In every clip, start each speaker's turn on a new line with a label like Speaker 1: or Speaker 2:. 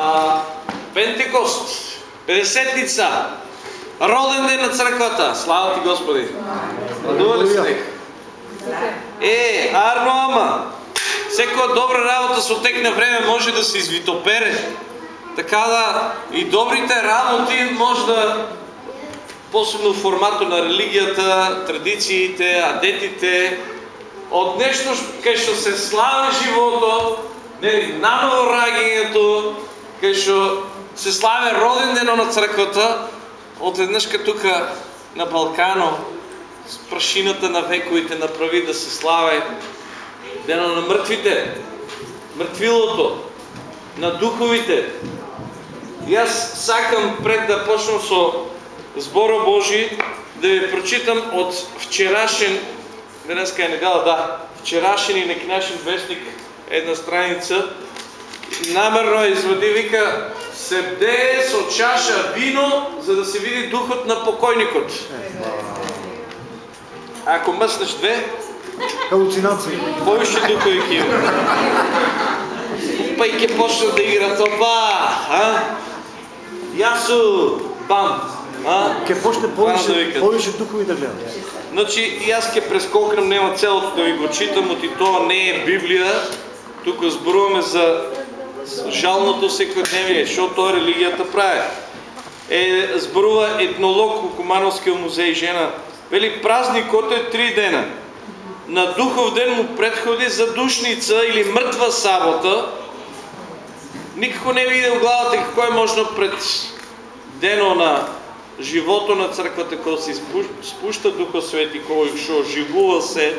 Speaker 1: а, Пентекост, Петдесетница, роден ден на църквата. Слава ти Господи! Радува ли се? Е, арно ама! Всяка добра работа с отекне време може да се извитопере. Така да и добрите работи може да посебно в формата на религията, традициите, адетите, от нещо кај што се слави живото, нели наново раѓањето, кај што се слави роден ден на црквата, одеднаш тука на Балкано, с прашината на вековите направи да се слави дено на мъртвите, мъртвилото, на духовите. И аз сакам пред да почнам со збора Божи да ви прочитам от вчерашен, днеска е недела, да, вчерашен и некинашен вестник, една страница, намерно извади, вика, се бдее со чаша вино, за да се види духът на покойникот. Ако мъснеш две,
Speaker 2: Халуцинации.
Speaker 1: повече духови ки има. Па и ке почна да играт, опа, а? Ясу, бам, а?
Speaker 2: Ке почне повече, повече духови да гледам.
Speaker 1: Значи и аз ке прескокнем, нема целото да ви го читам, от и то не е Библия. Тук зборуваме за жалното секојдневие, што тоа религията прави. Е, зборува етнолог у Кумановския музей жена. Вели празникот е три дена. На духов ден му предходи задушница или мртва сабота. Никако не ви иде в главата какво е можно пред дено на живото на църквата, кога се спуща Духа Свети, кога што живува се,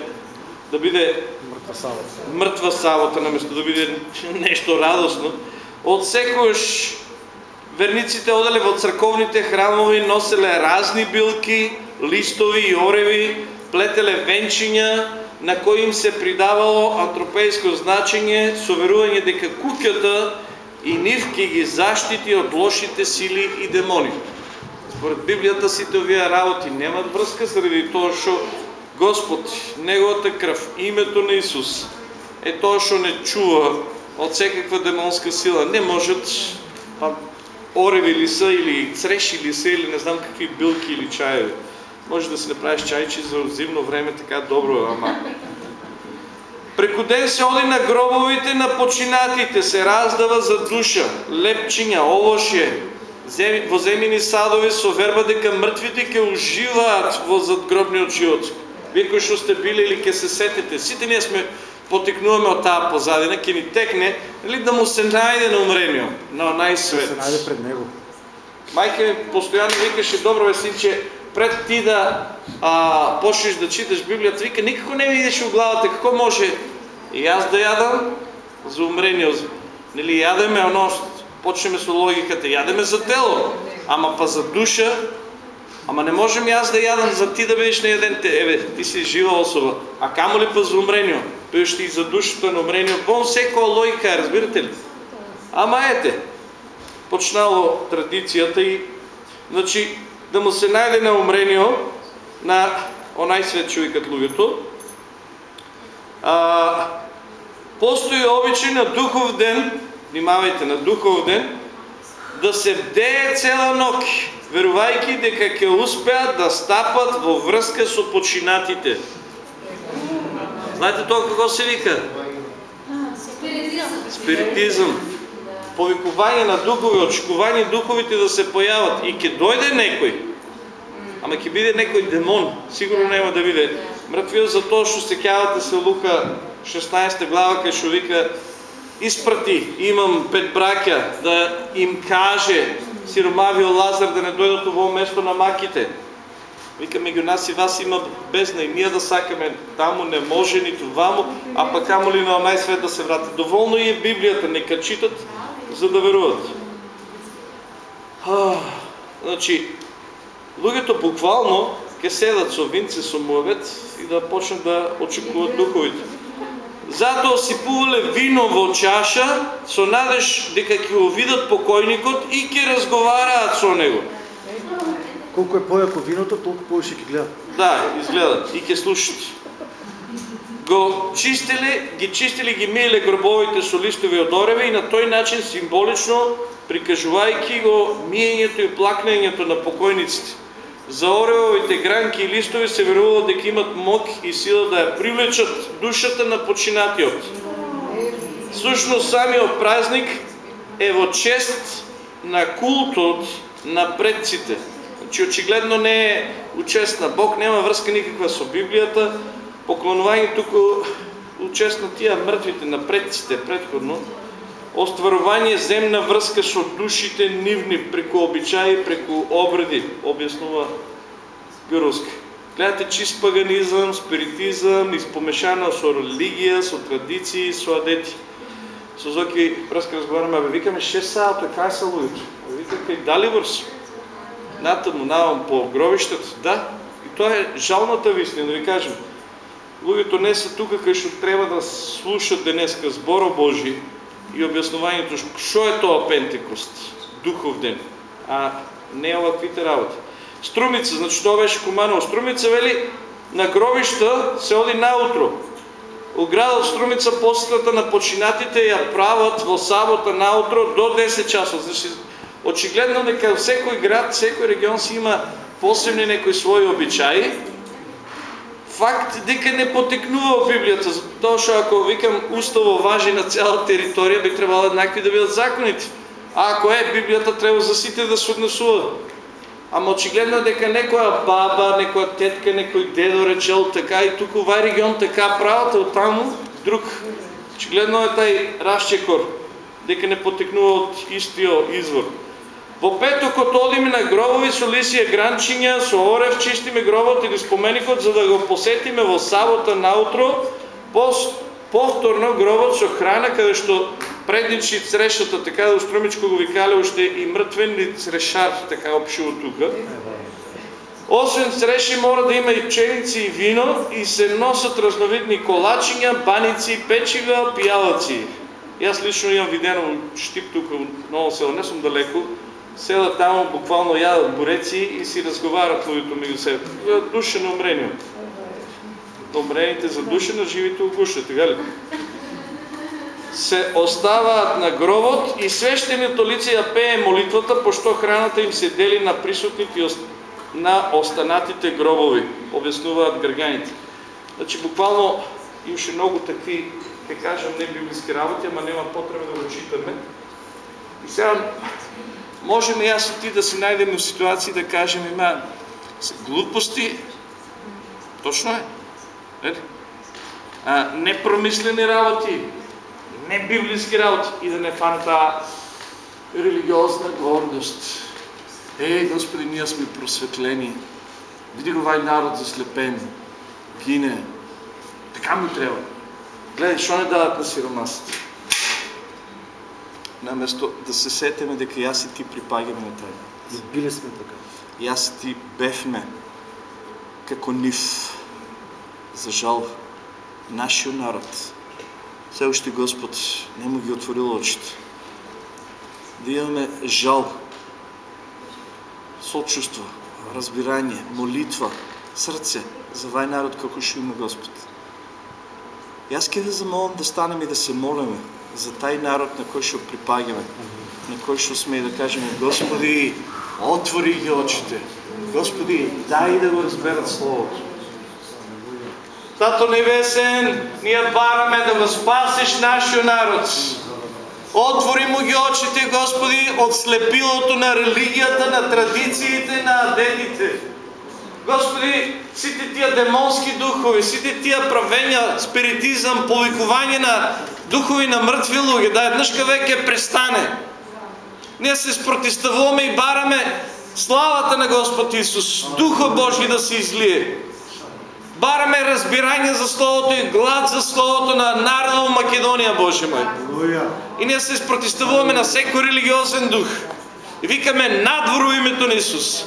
Speaker 1: да биде
Speaker 2: Мъртва саба.
Speaker 1: мртва сабота, наместо да биде нещо радостно. От секојаш верниците оделе во црковните храмови, носеле разни билки, листови и ореви, плетеле венчиња, на кои им се придавало антропејско значење, со верување дека куќата и нив ќе ги заштити од лошите сили и демони. Според Библията сите овие работи немат връзка заради тоа што Господ, Неговата кръв, името на Исус е тоа што не чува от всекаква демонска сила. Не можат па, ореви ли са или цреши ли са или не знам какви билки или чаеви. Може да си направиш чайчи за зимно време, така добро, ама Преку ден се оди на гробовите на починатите, се раздава за душа, лепчиња, овошје, земи, во земени садови со верба дека мртвите ќе уживаат во задгробниот живот. Вие кои што сте били или ќе се сетите, сите ние сме потекнуваме од таа позадина, ќе ни текне, или да му се најде на умрениот, на
Speaker 2: Да се найде пред него.
Speaker 1: Майка ми постоянно викаше, добро бе синче, пред ти да а, почнеш да читаш Библията, вика, никако не идеше в главата, какво може и аз да ядам за умрение. Нели, ядеме оно, почнеме с логиката, ядеме за тело, ама па за душа, ама не можем и аз да ядам за ти да бидеш наяден, те, еве, ти си жива особа, а камо ли па за умрение, пиеш ти за душата на умрение, вон всекова логика, разбирате ли? Ама ете, почнало традицията и значи да му се најде на умренио на онај свет човекот луѓето. А, постои обичај на духов ден, внимавајте на духов ден, да се бдее цела ног, верувајќи дека ќе успеат да стапат во врска со починатите. Знаете тоа како се вика? Спиритизъм. Повикување на духови, очекување духовите да се појават. И ќе дојде некој, ама ќе биде некој демон, сигурно нема да биде. Мртвиот за тоа што се се Лука 16 глава, кај што вика испрати, имам пет браќа, да им каже сиромавио Лазар да не дојдат во место на маките. Вика, меѓу нас и вас има бездна и ние да сакаме таму не може ниту ваму, а пак камо ли на онај свет да се врати. Доволно и е Библијата, нека читат за да веруват. А, значи, луѓето буквално ќе седат со винце, со муавет и да почнат да очекуваат духовите. Затоа сипувале вино во чаша со надеж дека ќе го видат покојникот и ќе разговараат со него.
Speaker 2: Колко е по-яко виното, толкова повече ги гледат.
Speaker 1: Да, изгледат и ќе слушат. Го чистили, ги чистили, ги миеле гробовите со листови од ореве и на тој начин символично прикажувајќи го миењето и плакнењето на покојниците. За оревовите гранки и листови се верувало дека имат мок и сила да ја привлечат душата на починатиот. Сушно самиот празник е во чест на култот на предците. Значи очигледно не е учест на Бог, нема врска никаква со Библијата. Поклонување туку учест на тия мртвите, на предците предходно. Остварување земна врска со душите нивни преку обичаи, преку обреди, објаснува Гюровски. Гледате чист паганизам, спиритизам, испомешано со религија, со традиции, со адети. Со Зоки врска разговараме, абе викаме 6 сата, кај са луѓето? Вика кај Даливърс. Натаму, навам по гробищата, да. И тоа е жалната вистина, да ви кажем. Луѓето не са тука кај што треба да слушат денеска зборо Божи и објаснувањето што е тоа Пентекост, духов ден, а не оваквите работи. Струмица, значи тоа беше Куманово. Струмица вели на гробишта се оди наутро. У градот Струмица посетата на починатите ја прават во сабота наутро до 10 часот. Значи очигледно дека секој град, секој регион си има посебни некои своји обичаи. Факт дека не потекнува во Библијата, затоа што ако викам уставо важи на цела територија, би требало еднакви да бидат законите. А ако е Библијата треба за сите да се однесува. Ама очигледно дека некоја баба, некоја тетка, некој дедо речел така и туку вај регион така прават, од таму друг. Очигледно е тај расчекор, дека не потекнува од истиот извор. Во петокот одиме на гробови со лисија гранчиња, со орев чистиме гробот или споменикот за да го посетиме во сабота наутро, пос, повторно гробот со храна каде што предничи црешата, така да струмичко го викале уште и мртвен ли црешар, така опишува тука. Освен цреши мора да има и пченици и вино и се носат разновидни колачиња, баници, печива, пијалаци. Јас лично имам видено Штип тука, ново село, не сум далеко, седат таму, буквално ядат буреци и си разговарат луѓето меѓу себе. Душено умрение. Умрените за душено, живите огушат, така ли? се оставаат на гробот и свештеното лице ја пее молитвата, пошто храната им се дели на присутните на останатите гробови, обяснуваат грганите. Значи, буквално имаше много такви, да кажем, не библиски работи, ама нема потреба да го читаме. И сега, можем и аз и ти да си найдем в ситуации да кажем, има глупости, точно е, е а, непромислени работи, не библиски работи и да не фане таа религиозна гордост. Е, Господи, ние сме просветлени. Види го народ заслепен, гине. Така му треба. Гледай, што не дадат на сиромасите? Наместо да се сетиме дека јас и ти припагаме на тај.
Speaker 2: И били сме така.
Speaker 1: Јас и ти бевме како нив. За жал, нашиот народ все още Господ не му ги отворил очите. Да имаме жал, сочувство, разбирање, молитва, срце за вај народ како што има Господ. Јас ке ви замолам да станеме и да се молиме за тај народ на кој што припагаме, на кој што сме и да кажеме Господи, отвори ги очите. Господи, дай да го разберат Словото. Тато Небесен, ние бараме да го спасиш нашия народ. Отвори му ги очите, Господи, от слепилото на религията, на традициите, на адетите. Господи, сите тия демонски духови, сите тия правења, спиритизъм, повикување на духови на мртви луѓе, да еднашка веќе престане. Ние се спротиставуваме и бараме славата на Господ Исус, Духа Божи да се излие. Бараме разбирање за Словото и глад за Словото на народа в Македонија, Боже мой. И ние се спротиставуваме на секој религиозен дух. И викаме надвору името на Исус.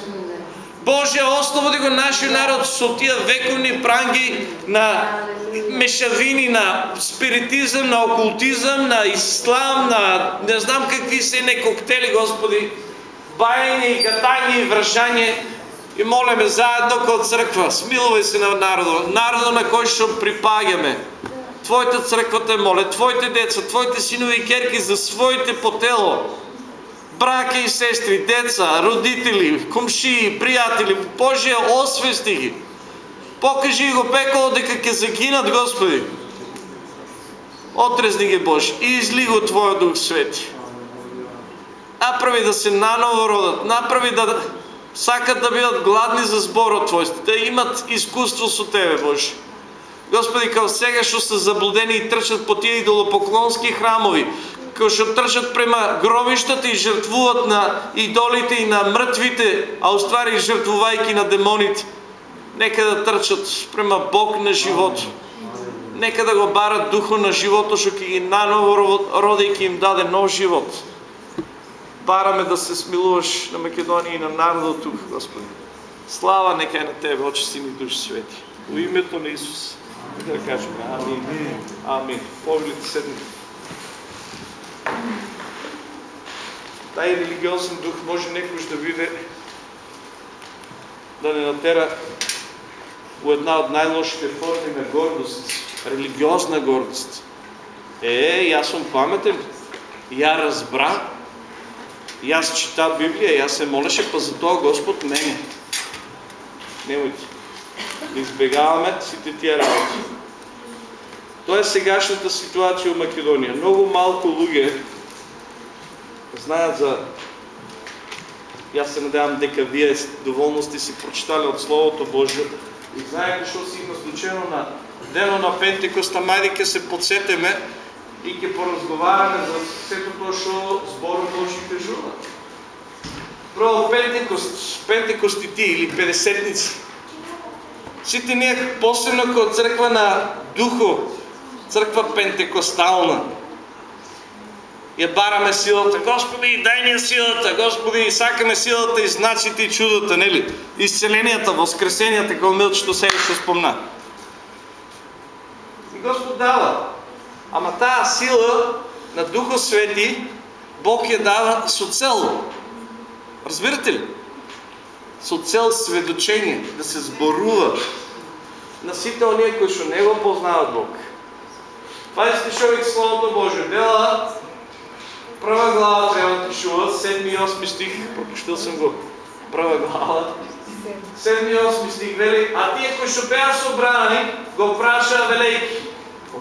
Speaker 1: Боже, ослободи го нашиот народ со тия вековни пранги на мешавини, на спиритизъм, на окултизъм, на ислам, на не знам какви се не коктели, Господи. Бајање и гатање и връжање. И молиме заедно като църква, смилувай се на народа, народа на кой ще припагаме. Твоята църква те моля, Твоите деца, Твоите синови и керки за своите по тело. Браке и сестри, деца, родители, комшии, приятели, Божия освести ги. Покажи го пекало дека ќе загинат, Господи. Отрезни ги Боже и изли го Твоя Дух Свети. Направи да се наново родат, направи да сакат да бидат гладни за зборот Твој, да имат искуство со Тебе, Боже. Господи, као сега што се заблудени и трчат по тие идолопоклонски храмови, као што трчат према гробиштата и жртвуват на идолите и на мртвите, а уствари жртвувајки на демоните. Нека да трчат према Бог на живот. Нека да го барат духо на живото, што ќе ги наново роди и ќе им даде нов живот. Бараме да се смилуваш на Македонија и на народот тук, Господи. Слава нека е на Тебе, Отче, Син и Душ Свети. Во името на Да кажем Амин. Амин. Погледите седните. Taj религиозен дух може некојш да биде да не натера у една од најлошите форми на гордост, религиозна гордост. Е, јас сум паметен, ја разбра, јас читав Библија, јас се молеше, па за тоа Господ мене. Немојте. Избегаваме сите тия работи. Тоа е сегашната ситуација у Македонија. Многу малку луѓе знаят за... Јас се надевам дека вие доволно сте си прочитали од Словото Божие и знаете што си има случено на дено на Пентекост, мајде ке се подсетеме и ќе поразговараме за сето тоа што зборот Божи кажува. Прво Пентекост, и ти или Педесетници. Сите ние посебно како црква на Духо, црква Пентекостална, ја бараме силата. Господи, дај ни силата. Господи, сакаме силата и знаците и чудата, нели? Исцеленијата, воскресенијата, како Милчето сега што спомна. И Господ дава. Ама таа сила на Духот Свети, Бог ја дава со цел. Разбирате ли? Со цел сведочење, да се зборува на сите оние кои што не го познават Бог. 20 човек Словото Божие дела Прва глава трябва да пишува, 7 и 8 стих, пропустил съм го. Прва глава. 7 и 8 стих вели, а тие кои што беа собрани, го праша велејки.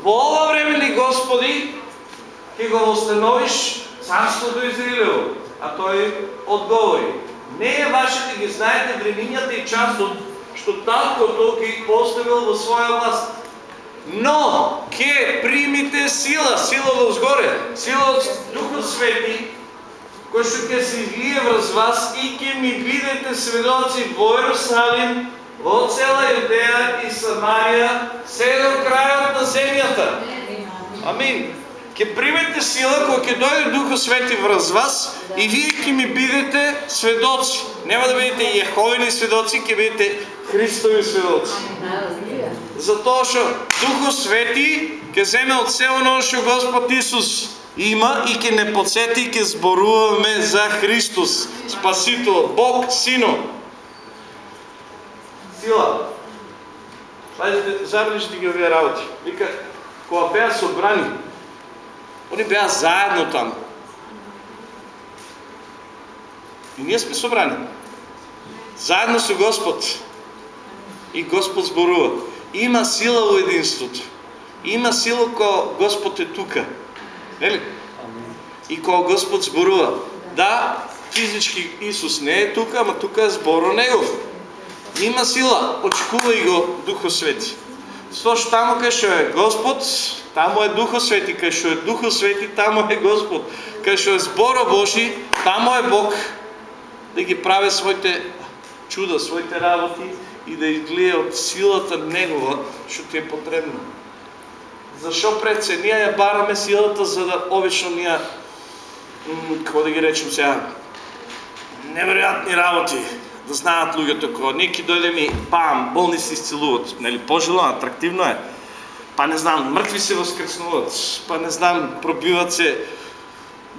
Speaker 1: Во ова време ли, Господи, ќе го восстановиш царството Израилево? А тој одговори, не е ваше да ги знаете времињата и часот, што таткото ги поставил во своја власт но ќе примите сила, сила во сгоре, сила од Духот Свети, кој што ќе се излие врз вас и ќе ми бидете сведоци во Иерусалим, во цела Јудеја и Самарија, се до крајот на земјата. Амин. Ќе примете сила кога ќе дојде Духот Свети врз вас и вие ќе ми бидете сведоци. Нема да бидете Јеховини сведоци, ќе бидете Христови сведоци. Затоа што Духот Свети ќе земе од се оно што Господ Исус има и ќе не подсети и ќе зборуваме за Христос, Спасител, Бог, Сино. Сила. Пазите, забележите ги овие работи. Вика, кога беа собрани, они беа заедно там. И ние сме собрани. Заедно со Господ. И Господ зборува. Има сила во единството. Има сила кога Господ е тука. Нели? И кога Господ зборува. Да, физички Исус не е тука, ама тука е зборо Негов. Има сила, очекувај го Духо Свети. Кај што е Господ, тамо е Духо Свети, кај што е Духо Свети, тамо е Господ. Кај што е зборо Божи, тамо е Бог да ги прави своите чуда, своите работи и да изгледа од силата Негова, што ти е потребно. Зашо пред? Ние ја бараме силата за да обично ние, како да ги речем сега, невероятни работи, да знаат луѓето како неки дојде ми, пам, болни се исцелуват, нели, пожелано, атрактивно е. Па не знам, мртви се воскреснуват, па не знам, пробиват се,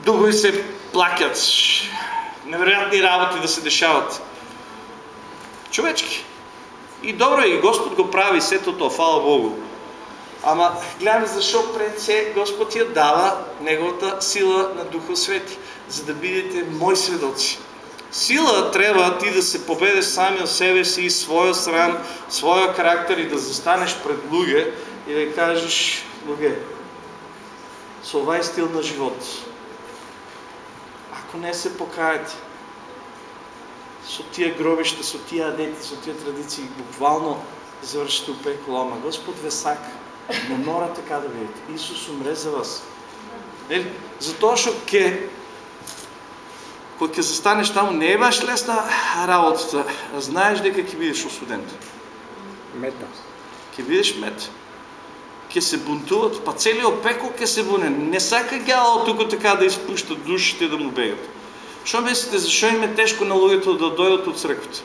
Speaker 1: духови се плакат, невероятни работи да се дешават. Човечки. И добро и Господ го прави сето тоа, фала Богу. Ама гледаме защо пред се Господ ја дава Неговата сила на Духа Свети. за да бидете мои сведоци. Сила трябва ти да се победеш сами от себе си, своя срам, своя характер и да застанеш пред луѓе и да кажеш, луѓе, со овај стил на живот, ако не се покаете, со тия гробища, со тия адети, со тия традиции, буквално завършите у пекло. Ама Господ ве сака. Не мора така да видите. Исус умре за вас. Нели? Затоа што ке кога ќе застанеш таму не е баш лесна работата. Знаеш дека ќе бидеш осуден.
Speaker 2: Мета.
Speaker 1: Ќе бидеш мет. Ќе се бунтуват, па целиот пекол ќе се буне. Не сака гјалот туку така да изпушта душите да му бегат. Што мислите, зашо им е тешко на луѓето да дојдат од црквата?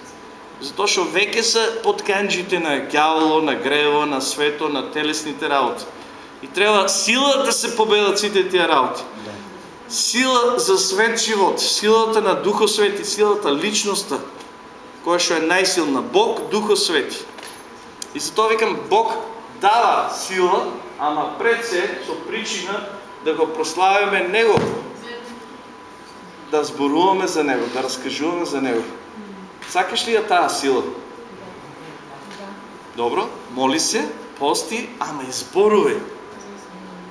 Speaker 1: Затоа што веќе се под канџите на ѓаволо, на грево, на свето, на телесните работи. И треба сила да се победат сите тие работи. Сила за свет живот, силата на Духо Свети, силата личноста, која што е најсилна. Бог, Духо Свети. И затоа викам, Бог дава сила, ама пред се со причина да го прославиме Него. Да зборуваме за Него, да разкажуваме за Него. Сакаш ли ја таа сила? Добро, моли се, пости, ама и зборувай.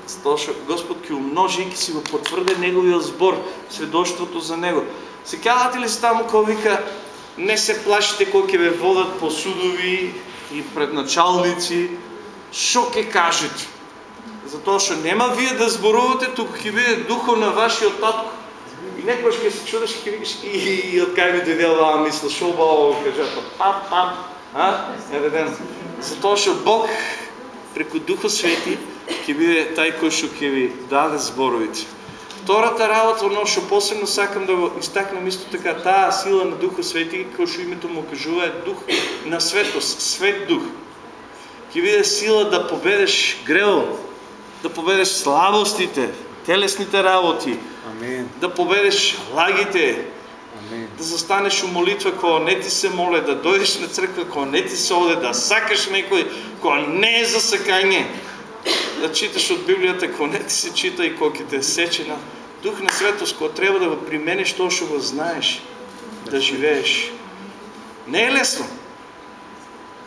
Speaker 1: Затоа што Господ ќе умножи и ќе си го потврде неговиот збор, сведоштвото за него. Се кајате ли се таму кој вика не се плашите кој ќе ве водат по судови и пред началници, што ќе кажете? Затоа што нема вие да зборувате, туку ќе биде духот на вашиот татко. И некојаш ќе се чудиш, ќе викаш и, и, и од кај ми дојде оваа мисла, шо убаво кажата, пам, пам, а? Еве ден. Затоа што Бог преку Духот Свети ќе биде тај кој што ќе ви даде зборовите. Втората работа, оно што посебно сакам да го истакнам исто така, таа сила на Духот Свети, кој што името му кажува е дух на светост, свет дух. Ќе биде сила да победеш гревот, да победеш слабостите, телесните работи,
Speaker 2: Амин.
Speaker 1: да победеш лагите,
Speaker 2: Амин.
Speaker 1: да застанеш у молитва кога не ти се моле, да дојдеш на црква кога не ти се оде, да сакаш некој кога не е за сакање, да читаш од Библијата кога не ти се чита и кога ќе те сече на Дух на светост, кога треба да го применеш тоа што го знаеш, да живееш. Не е лесно,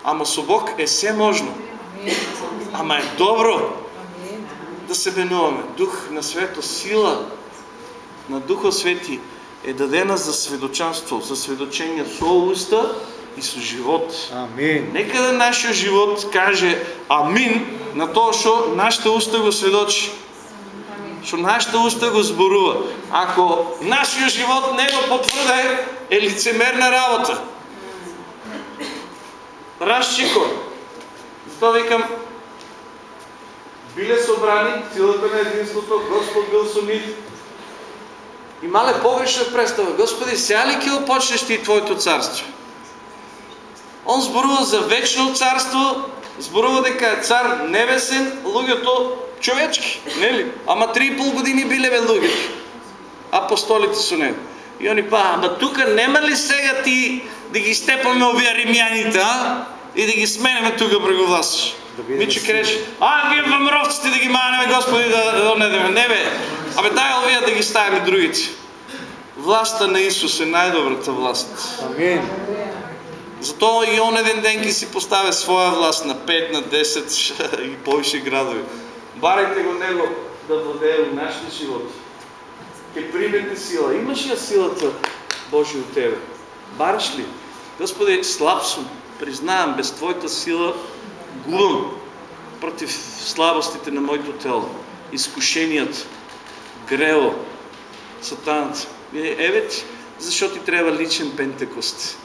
Speaker 1: ама со Бог е се можно, ама е добро да се менуваме. Дух на свето, сила на Духа Свети е дадена за сведочанство, за сведочение со уста и со живот.
Speaker 2: Амин.
Speaker 1: Нека да нашиот живот каже амин на тоа што нашите уста го сведочи. Што нашите уста го зборува. Ако нашиот живот не го потврде, е лицемерна работа. Разчико. Затоа викам, биле собрани, силата на единството, Господ бил со нив. И мале погрешна представа. Господи, сега ли ќе почнеш ти Твоето царство? Он зборува за вечно царство, зборува дека е цар небесен, луѓето човечки, нели? Ама три и пол години биле бе луѓето. Апостолите со него. И они па, ама тука нема ли сега ти да ги степаме овие римјаните, а? И да ги сменеме тука преку вас.
Speaker 2: Да сила.
Speaker 1: креш, а вие вамровците да ги манеме, Господи, да, да донедеме. Не бе, абе дай овие да ги ставиме другите. Властта на Исус е најдобрата власт.
Speaker 2: Амин.
Speaker 1: Затоа и он еден ден ќе си поставя своја власт на 5, на 10 и повише градови. Барайте го него да владее у нашите животи. Ке примете сила. Имаш ли силата Божия у тебе? Бараш ли? Господи, слаб сум. Признавам, без Твоята сила губам против слабостите на моето тело, изкушенията, грево, сатаната. Е, Еве ти, защо ти трябва личен пентекост.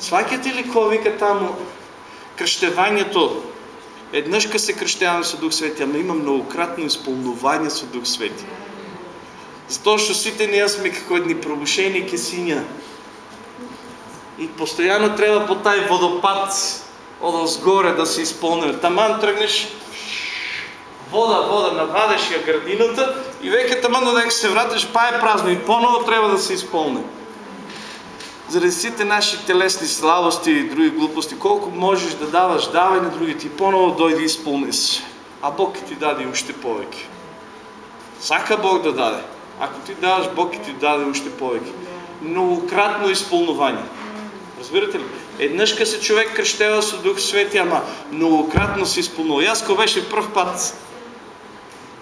Speaker 1: Сваќате ли кога вика таму крштевањето? Еднаш ка се крштеваме со Дух Свети, ама има многократно исполнување со Дух Свети. Затоа што сите ние сме како едни пробушени кесиња. И постојано треба по тај водопад одозгоре да се исполнеме. Таман тргнеш вода, вода, навадеш ја градината и веќе таман додека се вратиш, па е празно и поново треба да се исполне заради сите наши телесни слабости и други глупости, колко можеш да даваш, давай на другите и поново дойди и изпълни се. А Бог ти даде уште повеќе. Сака Бог да даде. Ако ти даваш, Бог и ти даде още повече. Многократно изпълнование. Разбирате ли? Еднъж се човек кръщева с Дух Свети, ама многократно се изпълнува. И аз ко беше пръв път,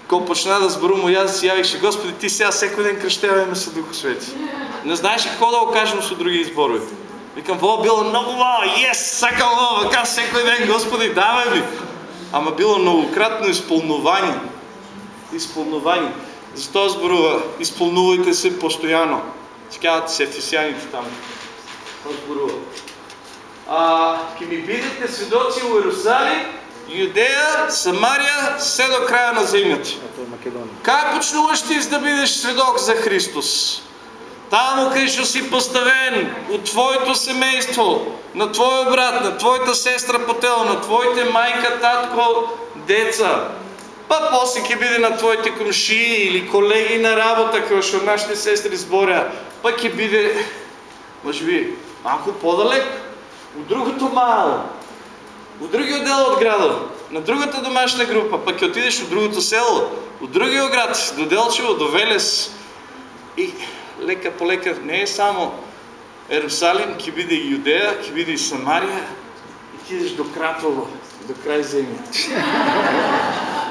Speaker 1: ко почна да зборувам, и аз си явише, Господи, ти сега всеки ден кръщеваме с Дух Свети. Не знаеш какво да го кажем с други изборови. Викам, во било много вау, ес, сакам во, вака всеки ден, Господи, давай ми. Ама било многократно изпълнование. Изпълнование. Защо зборува? Изпълнувайте се постоянно. Казват се ефесяните там. Зборува. А, ке ми бидете свидоци в Иерусалим, Юдея, Самария, все до края на земята. Как почнуваш ти да бидеш свидок за Христос? Там, където си поставен от твоето семейство, на твоя брат, на твоята сестра по тело, на твоите майка, татко, деца. Па после ќе биде на твоите комшии или колеги на работа, како што нашите сестри зборя. Па ќе биде, може би, малко по-далек, от другото мало, от другия дел от града, на другата домашна група, пък ќе отидеш от другото село, от другия град, до Делчево, до Велес. И лека по лека не е само Ерусалим, ќе биде и Юдея, ќе биде и Самария, и ти идеш до Кратово, до край земята.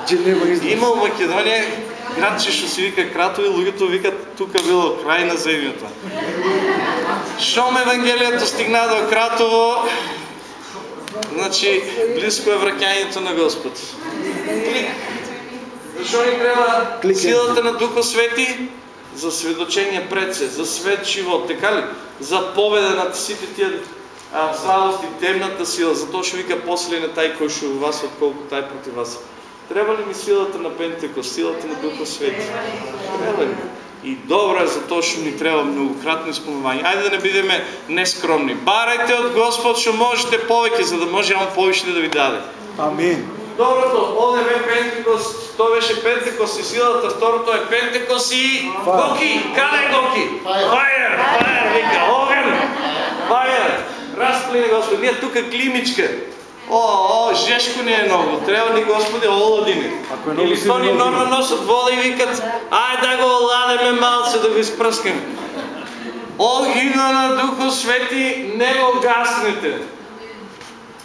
Speaker 2: Че излаз.
Speaker 1: Има в Македония градче, што се вика Кратово и луѓето викат тука било крај на земјата. Шом Евангелието стигна до Кратово, значи близко е враќањето на Господ. Клик. Защо ни трябва
Speaker 2: Кликайте.
Speaker 1: силата на Духа Свети? За сведочение пред се, за свет живот, така ли? За победа над всички тия слабости, темната сила, затоа ще вика после на тай ще е у вас, отколко тай против вас. Трябва ли ми силата на Пентекост, силата на Духа Свети? Трябва ли? И добре, затоа што ни треба многократно изпълнение. Айде да не бидеме нескромни. Барайте от Господ, што можете повеќе, за да може Он повече да ви даде.
Speaker 2: Амин.
Speaker 1: Доброто, оде бе Пентекост, то беше Пентекост и силата, второто е Пентекост и. Гоки. Каде е Гоки? Фаер, фаер, вика, огън, фаер. Разплини Господ, ние тука климичка. О, о, жешко не е много, трябва ни Господи оладини.
Speaker 2: Е
Speaker 1: Или то ни норма носят вода и викат, ай да го оладеме малце да го изпръскаме. Огина на Духо Свети, не го гаснете.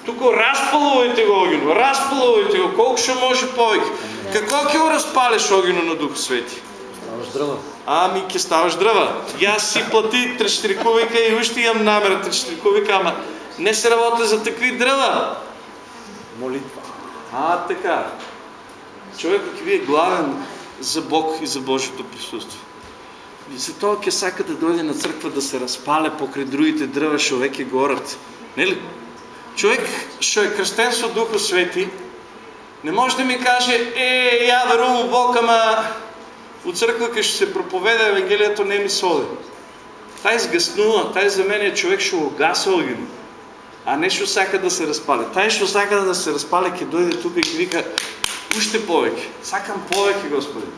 Speaker 1: Тук разпалувайте го огино, разпалувайте го, колко ще може повече. Какво ќе го разпалиш огино на Дух Свети?
Speaker 2: Ставаш здрава.
Speaker 1: Ами, ќе ставаш дрва. И аз си плати 3-4 кубика и още имам намера 3-4 кубика, ама не се работи за такви дрва.
Speaker 2: Молитва.
Speaker 1: А, така. Човекът ќе биде главен за Бог и за Божието присъствие. И затова ќе сака да дойде на църква да се разпале покрай другите дрва, што веќе горат. Нели? Човек што е кръстен со Духа Свети, не може да ми каже, е, я верувам Бог, ама у църква ще се проповеда Евангелието не ми соди. Taj сгаснува, taj за мен е човек што го гаса огино а не што сака да се разпали. Тај што сака да се разпали, ќе дојде тука и ќе вика уште повеќе. Сакам повеќе, Господи.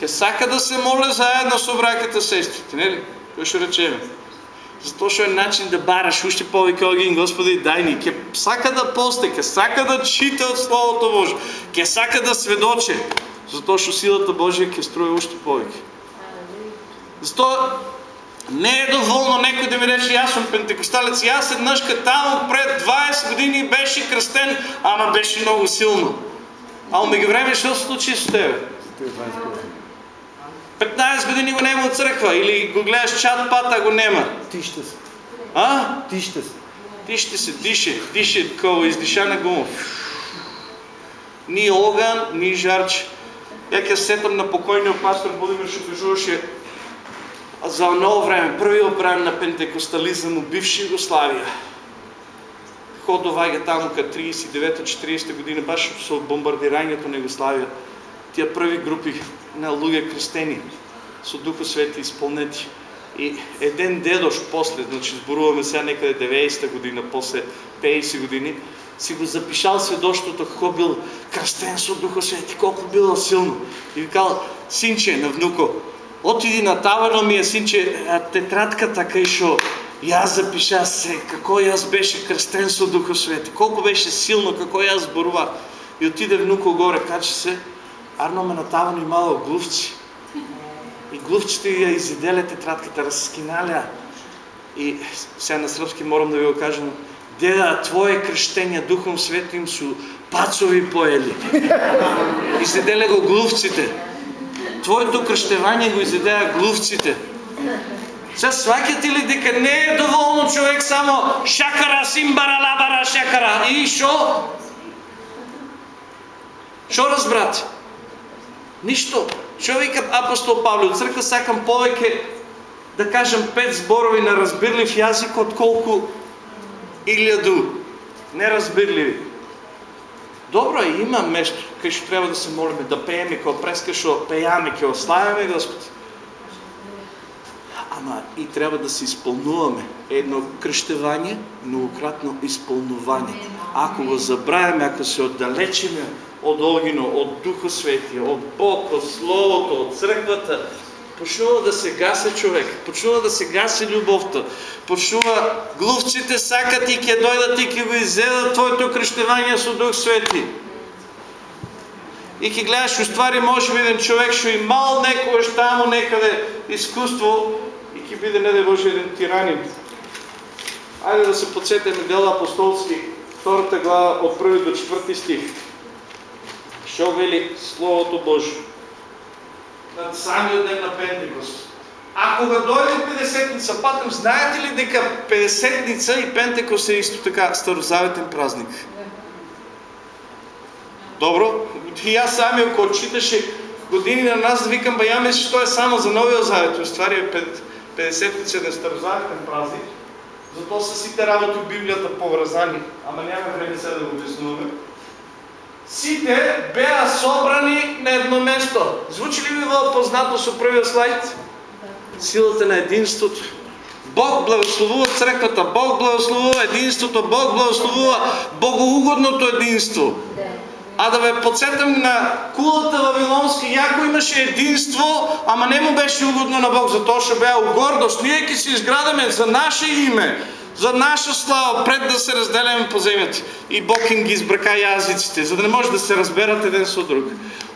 Speaker 1: Ќе сака да се моле заедно со браката сестрите, нели? Кој што речеме. Затоа што е начин да бараш уште повеќе огин, Господи, дај ни. Ќе сака да посте, ќе сака да чита од Словото Божие, ќе сака да сведоче. Затоа што силата Божия ќе строи уште повеќе. Затоа не е доволно некой да ми рече, аз съм пентекосталец и аз еднъжка там пред 20 години беше кръстен, ама беше много силно. А омега време що се случи с тебе?
Speaker 2: Ти 20 години.
Speaker 1: 15 години го нема от църква или го гледаш чат пат, а го нема.
Speaker 2: Ти ще се.
Speaker 1: А?
Speaker 2: Ти ще се.
Speaker 1: Ти ще се дише, дише такова, издишана гума. Ни огън, ни жарч. Я сетам на покойния пастор Будимир, що кажуваше за ново време, првиот бран на пентекостализъм у бивша Югославия. Ход доваѓа таму ка 39-40 година, баш со бомбардирањето на Югославија. Тия први групи на луѓе крстени со Духо Свети исполнети. И еден дедош после, значи зборуваме сега некъде 90-та година, после 50 години, си го запишал сведоштото како бил кръстен со Духа Свети, колко било силно. И викал, синче на внуко, отиди на тавано ми е, синче, тетрадката кај шо јас запиша се, како јас беше кръстен со Духа Свети, колко беше силно, како јас зборува. И отиде внуко горе, качи се, арно ме на тавано имало глувци. И глувчите ја изеделе тетрадката, разскиналеа. И сега на сръбски морам да ви го кажем. Деда, твое кръщение Духом Светим су пацови поели. Изеделе го глувците. Твоето кръщевание го изедеа глувците. Сега свакате ли дека не е доволно човек само шакара, симбара, лабара, шакара и шо? Шо разбрате? Нищо. Човек апостол Павле, от църква сакам повеќе да кажем пет зборови на разбирлив язик, отколку илјаду неразбирливи. Добро е, има место кај што треба да се молиме, да пееме као преска што пејаме, ќе ославяме Господ. Ама и трябва да се изпълнуваме. Едно кръщевание, многократно изпълнуване. Ако го забравяме, ако се отдалечиме от Огино, от Духа Светия, от Бог, от Словото, от Църквата, почнува да се гасе човек, почнува да се гасе любовта, почнува глувците сакат и ке дойдат и ке го изедат твоето кръщевание с Дух Свети. И ке гледаш, устvari може би човек ще имал некојаш тамо некъде изкуство и ке биде не да Боже един тиранин. Айде да се подсетиме дела апостолски, втората глава от първи до четвърти стих. Що вели Словото Божие? На самия ден на Пентекост. А кога дойде Педесетница, патам, знаете ли дека Педесетница и Пентекост е исто така старозаветен празник? Добро? И аз сами, ако читаше години на нас, да викам, ба я мисля, е само за Новия Завет. В ствари е 50-ница на старозаветен празник. Зато са сите работи в Библията повръзани. Ама няма време сега да го обяснуваме. Сите беа собрани на едно место. Звучи ли ви това познато со първия слайд? Силата на единството. Бог благословува църквата, Бог благословува единството, Бог благословува богоугодното единство. А да ме подсетам на кулата Вавилонска, яко имаше единство, ама не му беше угодно на Бог, затоа ще бял гордост. Ние ки си изградаме за наше име, за наша слава, пред да се разделяме по земята. И Бог им ги избрака язиците, за да не може да се разберат един с друг.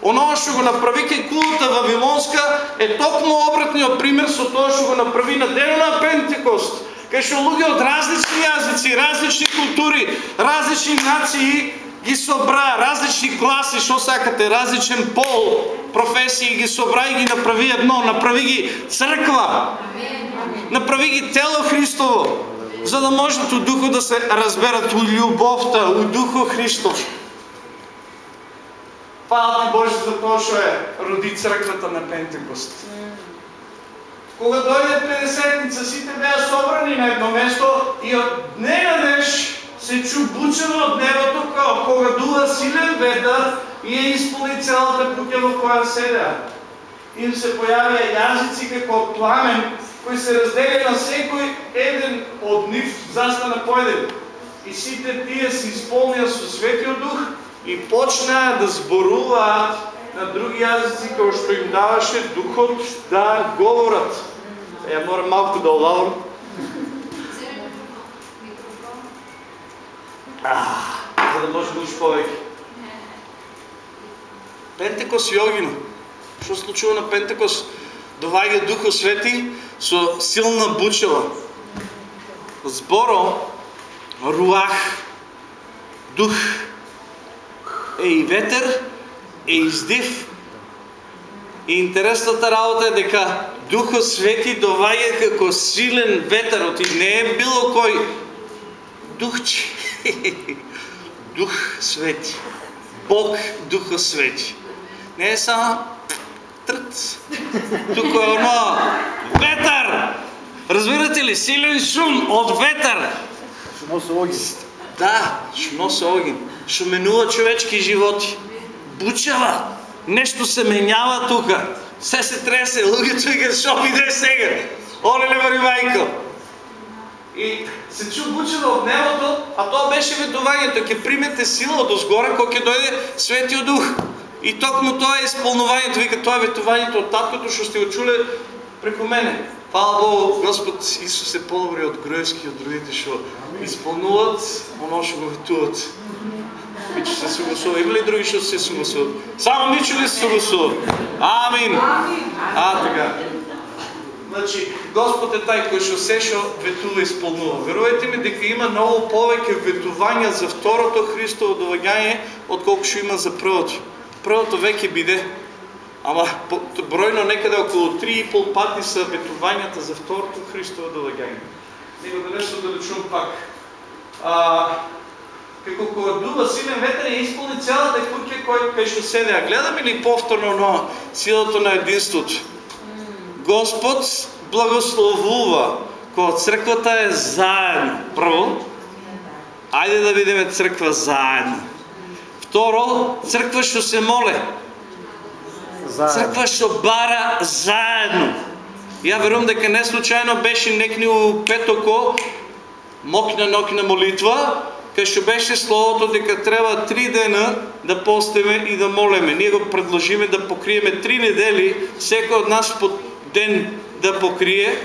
Speaker 1: Оно ще го направи кај кулата Вавилонска е токмо обратниот пример со тоа што го направи на дено на Пентекост. Кај што луѓе од различни язици, различни култури, различни нации ги собра, различни класи, што сакате, различен пол, професии ги собра и ги направи едно, направи ги црква. Направи ги тело Христово, за да можат у духо да се разберат у любовта, у духо Христов. За тоа што е роди црквата на Пентекост. Кога дойде Педесетница, сите беа собрани на едно место и од дне на днеш се чу бучено од небото кога дува силен ветер и е исполни цялата куќа во која седеа. Им се појавија јазици како пламен, кои се разделија на секој еден од нив застана по еден. И сите тие се исполнија со Светиот Дух и почнаа да зборуваат на други јазици како што им даваше Духот да говорат. Ја морам малку да олавам. за да може да учи повеќе. Пентекост и Огино. Што случува на Пентекост? Доваѓа Духот Свети со силна бучава. Зборо, руах, дух, е и ветер, е издив. И интересната работа е дека Духот Свети доваѓа како силен ветер, оти не е било кој духче. Дух Свети. Бог Духа Свети. Не е само тръц. Тук е оно ветър. Разбирате ли? Силен шум от ветър.
Speaker 2: Шумо се огин.
Speaker 1: Да, носи огин. Ще менува човечки животи. Бучава. Нещо се менява тук. Все се тресе. Луѓето викат, шо биде сега? Оле, вари майко. И се чу бучено от небото, а то беше ветувањето. Ке примете сила от озгоре, кој ќе дойде Светиот Дух. И токму тоа е изпълнувањето. Вика, тоа е ветувањето от таткото, што сте го чуле преку мене. Фала Богу, Господ Исус е по-добри от груевски от другите, што изпълнуват оно што го ветуват. Мичо се съгласува. Има ли други, ще се съгласуват? Само Мичо ли се съгласува? Амин. А, така. Значи, Господ е тај кој што се што ветува исполнува. Верувате ми дека има многу повеќе ветувања за второто Христово доаѓање отколку што има за првото. Првото веќе биде. Ама бројно некаде околу 3,5 пати са ветувањата за второто Христово доаѓање. Него да не се оддалечувам пак. А, како кога дува силен ветер и исполни цялата куќа кој кај што седе. А гледаме ли повторно но силата на единството? Господ благословува кога црквата е заедно. Прво, ајде да видиме црква заедно. Второ, црква што се моле. Црква што бара заедно. Ја верувам дека не случајно беше некни у петоко мокна нокна молитва, кај што беше словото дека треба три дена да постиме и да молеме. Ние го предложиме да покриеме три недели, секој од нас по ден да покрие,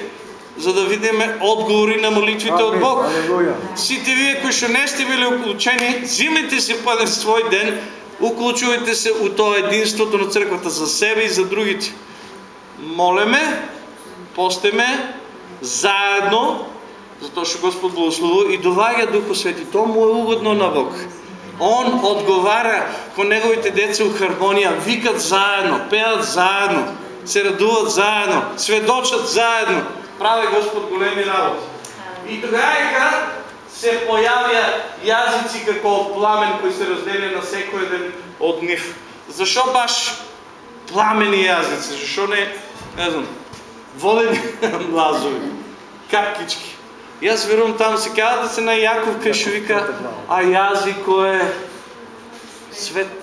Speaker 1: за да видиме одговори на молитвите
Speaker 2: Амин.
Speaker 1: Бог. Сите вие кои што не сте били уклучени, взимайте си по еден свој ден, уклучувайте се у тоа единството на црквата за себе и за другите. Молеме, постеме, заедно, затоа што Господ благословува и доваѓа Духо Свети. Тоа му е угодно на Бог. Он одговара кон неговите деца у хармонија, викат заедно, пеат заедно, се радуват заедно, сведочат заедно, прави Господ големи работи. И тогава се појавија јазици како од пламен кои се разделија на секој еден од нив. Зашо баш пламени јазици? Зашо не, не знам, водени млазови, капкички? Јас верувам таму се казва да се на Јаков кај што вика, а јазик кој е свет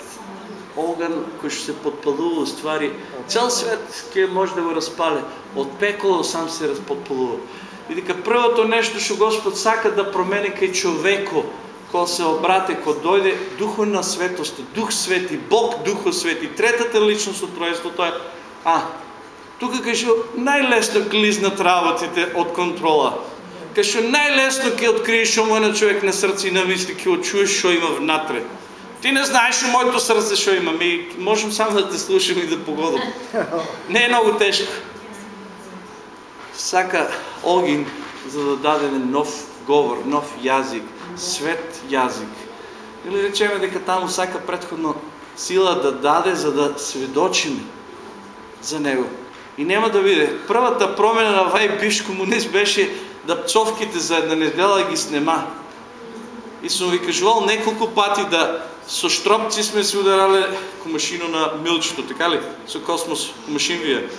Speaker 1: оган кој што се подпалува ствари, цел свет ќе може да го распале. Од пеколо сам се подпалува. И дека првото нешто што Господ сака да промени кај човеко, кога се обрате, кога дојде Духот на светост, Дух Свети, Бог Духо Свети, третата личност од Тројството е, а, тука што најлесно клизнат работите од контрола. Што најлесно ќе откриеш што е на човек на срце и на мисли, ќе очуеш што има внатре. Ти не знаеш у моето срце што има, ми можем само да те слушам и да погодам. Не е много тежко. Сака огин за да даде нов говор, нов јазик, свет јазик. Или речеме дека таму сака предходно сила да даде за да сведочиме за него. И нема да биде. Првата промена на вај комунист беше да пцовките за една недела ги снема. И сум ви кажувал неколку пати да со штропци сме се ударале комашино на милчето, така ли? Со космос комашин вие.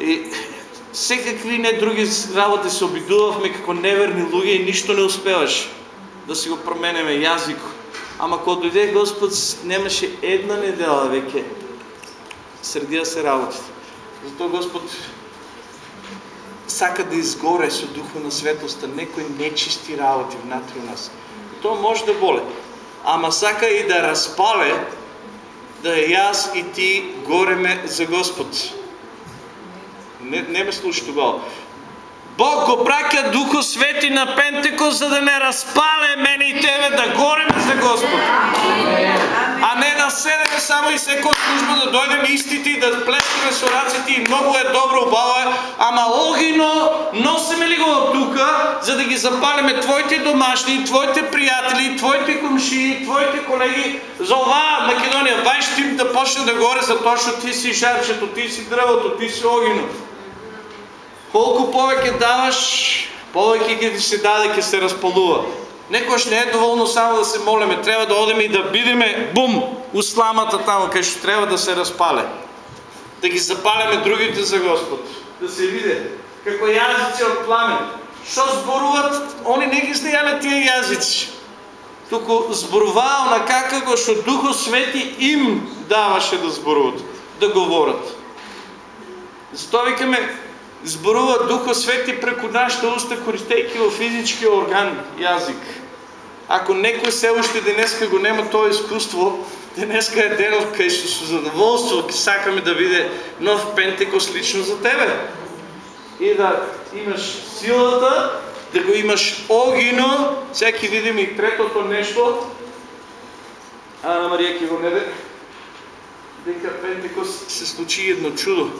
Speaker 1: И секакви не други работи се обидувавме како неверни луѓе и ништо не успеваш да си го променеме јазик. Ама кога дојде Господ, немаше една недела веќе средија се работите. Затоа Господ сака да изгоре со духот на светоста некои нечисти работи внатре у нас. Тоа може да боле. Ама сака и да разпале да јас и ти гореме за Господ. Не, не ме слушай тогава. Бог го праќа Духо Свети на Пентекост за да не разпале мене и тебе да гореме за Господ. Не да седеме само и секоја служба да дојдеме истите и да плескаме со раците и многу е добро, убаво е, ама огино носиме ли го од тука за да ги запалиме твоите домашни, твоите пријатели, твоите комшии, твоите колеги за оваа Македонија, вај штип да почне да горе за тоа што ти си жарчето, ти си дрвото, ти си огино. Колку повеќе даваш, повеќе ќе ти се даде, ќе се распалува. Некојаш не е доволно само да се молиме, треба да одиме и да бидеме бум у сламата таму кај што треба да се распале. Да ги запалиме другите за Господ. Да се виде како јазици од пламен. Што зборуват, они не ги знаеле тие јазици. Туку зборуваа онака како што Духот Свети им даваше да зборуват, да говорат. Затоа викаме, зборува Духот Свети преку нашите уста, користејќи во физички орган, јазик. Ако некој се уште денеска го нема тоа искуство, денеска е денот кај што со задоволство сакаме да биде нов Пентекост лично за тебе. И да имаш силата, да го имаш огино, сега ќе видиме и третото нешто, Ана Марија ќе го неде дека Пентекост се случи едно чудо.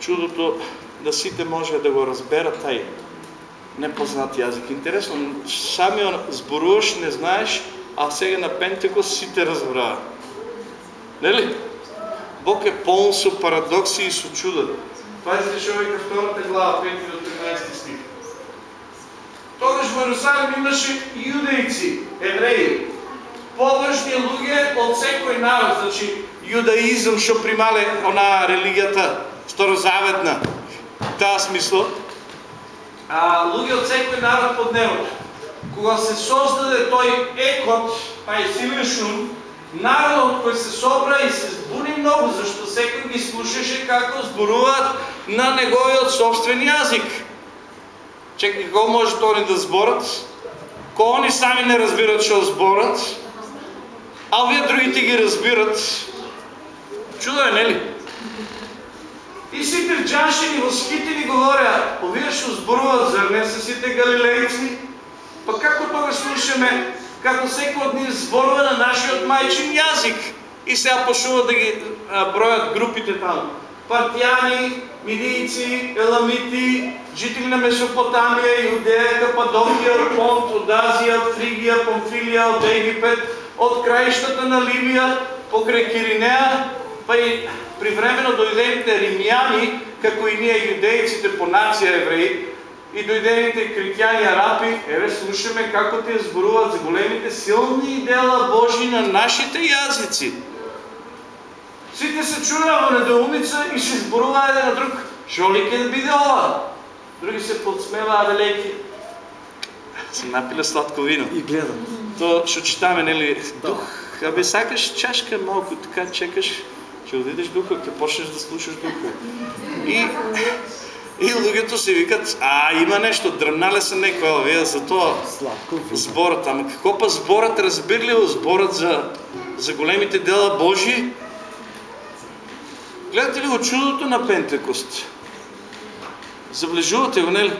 Speaker 1: Чудото да сите може да го разберат тај непознат јазик. Интересно, самиот зборуваш, не знаеш, а сега на Пентекост сите разбраа. Нели? Бог е полн со парадокси и со чуда. Пазите што века втората глава, 5 до 13 стих. Тогаш во Иерусалим имаше јудејци, евреи, површни луѓе од секој народ, значи јудаизм што примале она религијата старозаветна, таа смисло, а, луѓе од секој народ под небото. Кога се создаде тој екот, тај силен народот кој се собра и се збуни многу, зашто секој ги слушаше како зборуваат на неговиот собствен јазик. Чекай, како може тони да зборат? Ко они сами не разбират што зборат, а овие другите ги разбират. Чудо е, нели? И сите джашини восхитени говореа, овие што зборуваат, зар не се сите галилејци? Па како тога слушаме како секој од нив зборува на нашиот мајчин јазик? И сега почнуваат да ги а, бројат групите таму. Партијани, мидијци, еламити, жители на Месопотамија, Јудеја, Кападокија, Понт, од Азија, од Фригија, Памфилија, од Египет, од краиштата на Ливија, покрај Киринеа, па и привремено дојдените римјани, како и ние јудејците по нација евреи, и дојдените критјани арапи, еве слушаме како те зборуваат за големите силни дела Божи на нашите јазици. Сите се чуја во недоумица и се зборуваа еден на друг. Шо ли ќе биде ова? Други се подсмеваа велики. Се напиле сладко вино.
Speaker 2: И гледам.
Speaker 1: То што читаме, нели, дух, абе сакаш чашка малку така чекаш ќе одидеш духа, ќе почнеш да слушаш духа. И, и луѓето си викат, а има нешто, дрмнале се некој, овие за тоа зборот, ама како па зборот разбирливо, зборот за, за големите дела Божи. Гледате ли го чудото на Пентекост? Заближувате го, нели?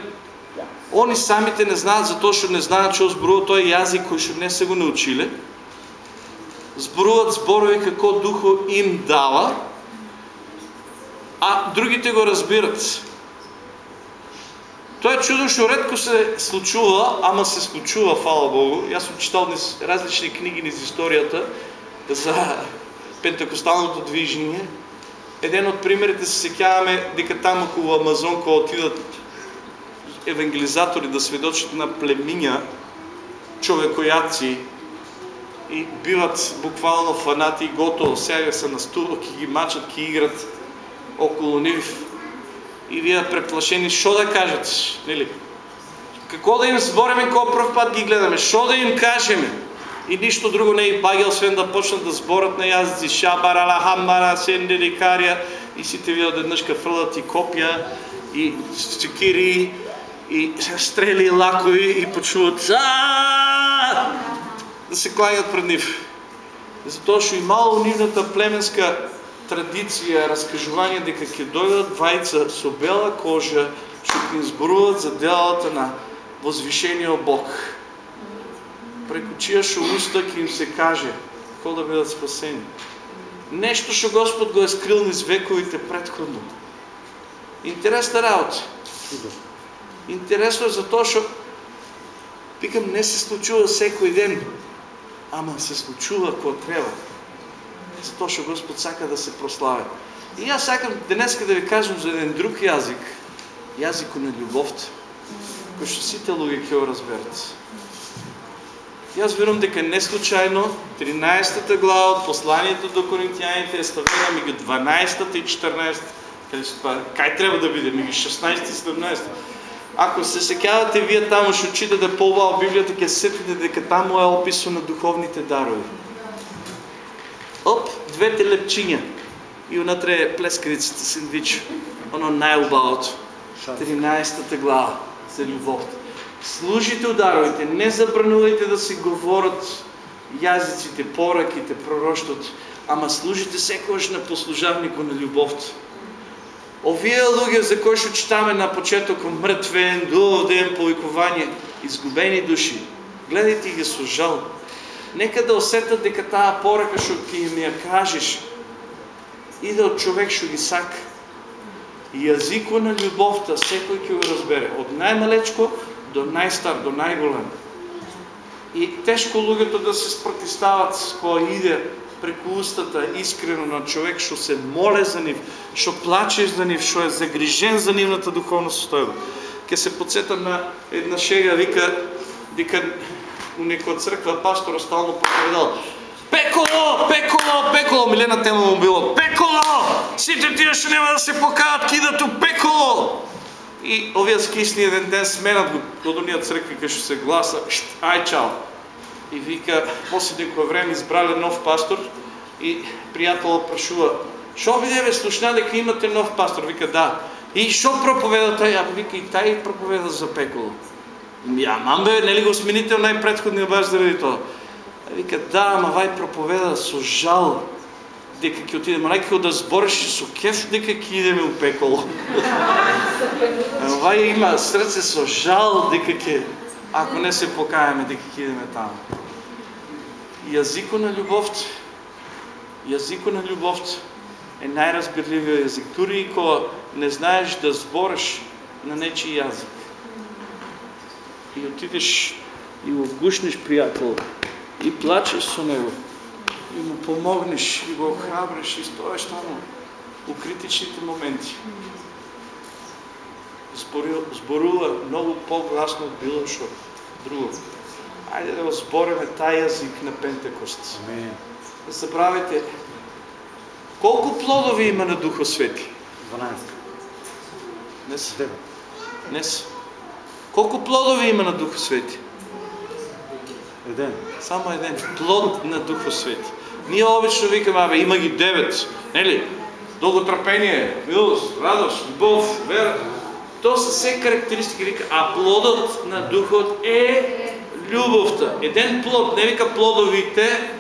Speaker 1: Они самите не знаат за тоа што не знаат што зборува тој јазик кој што не се го научиле зборуват зборови како Духо им дава, а другите го разбират. Тоа е чудо што ретко се случува, ама се случува, фала Богу. Јас сум читал низ различни книги низ историјата за пентекосталното движење. Еден од примерите се сеќаваме дека таму Амазон кога отидат евангелизатори да сведочат на племиња, човекојаци, и биват буквално фанати и готово, сега се на стула, ки ги мачат, ки играт около нив. И вие преплашени, що да кажете, нели? Какво да им збориме, кога пръв път ги гледаме? Що да им кажеме? И нищо друго не е паги, освен да почнат да зборат на язици. Шабарала, хамбара, сендели, кария. И сите ви отеднъж фрлят и копия, и секири, и стрели, и лакови, и почуват да се кланят пред нив. Затоа што имало нивната племенска традиција, раскажување дека ќе дојдат двајца со бела кожа, што ќе им зборуваат за делата на возвишениот Бог. Преку чија што уста ќе им се каже како да бидат спасени. Нешто што Господ го е скрил низ вековите предходно. Интересна работа. Интересно е за тоа што викам не се случува секој ден ама се случува кога треба. Затоа што Господ сака да се прослави. И јас сакам денеска да ви кажам за еден друг јазик, јазикот на љубовта, кој што сите луѓе ќе го разберат. Јас верувам дека не случајно 13-та глава од посланието до Коринтијаните е ставена меѓу 12-та и 14-та. Кај, треба да биде? Меѓу 16 и 17 Ако се сеќавате вие таму што читате по-убаво Библијата, ќе сетите дека таму е описано духовните дарови. Оп, двете лепчиња и унатре е плескавицата сендвич. Оно најубавото. 13-та глава за љубовта. Служите у даровите, не забранувајте да се говорат јазиците, пораките, пророштото, ама служите секогаш на послужавникот на љубовта. Овие луѓе за кои што читаме на почетокот мртвен, ден, повикување, изгубени души, гледајте ги со жал. нека да усетат дека таа порака што ќе им ја кажеш иде од човек што ги сака. И јазико на љубовта секој ќе го разбере, од најмалечко до најстар, до најголем. И тешко луѓето да се спротистават кога иде преку устата искрено на човек што се моле за нив, што плаче за нив, што е загрижен за нивната духовна состојба. Ке се подсетам на една шега, вика, дека у некоја црква пастор стално проповедал Пеколо, пеколо, пеколо, милена тема му било. Пеколо! Сите тие што нема да се покаат кидат у пеколо. И овие скисни еден ден сменат го од онија цркви кај што се гласа, ај чао. И вика, после некој време избрале нов пастор и пријател прашува, шо видеве слушна дека имате нов пастор? Вика, да. И шо проповеда тај? А вика, и тај проповеда за пеколо. Ја, мамбе, нели го смените најпредходниот баш заради тоа? Вика, да, ама вај проповеда со жал дека ќе отидеме, најкако да збориш со кеф дека ќе идеме у пеколо. вај има срце со жал дека ќе, ако не се покаеме, дека ќе идеме таму. Јазико на љубовта, јазико на љубовта е најразбирливиот јазик. Тури и кога не знаеш да збориш на нечи јазик. И отидеш и го гушнеш пријател и плачеш со него и му помогнеш и го охрабриш и стоеш таму у критичните моменти. Зборува, зборува многу погласно од било што друго. Ајде да го збориме тај јазик на Пентекост.
Speaker 2: Амин.
Speaker 1: Не забравяйте, колку плодови има на Духот Свети?
Speaker 2: 12.
Speaker 1: Днес?
Speaker 2: 9.
Speaker 1: Днес? Колку плодови има на Духот Свети?
Speaker 2: Еден.
Speaker 1: Само еден плод на Духот Свети. Ние обично викаме, абе, има ги девет, нели? Долготрпение, милост, радост, любов, вера. То са се карактеристики, вика, а плодот на Духот е љубовта. Еден плод, не вика плодовите,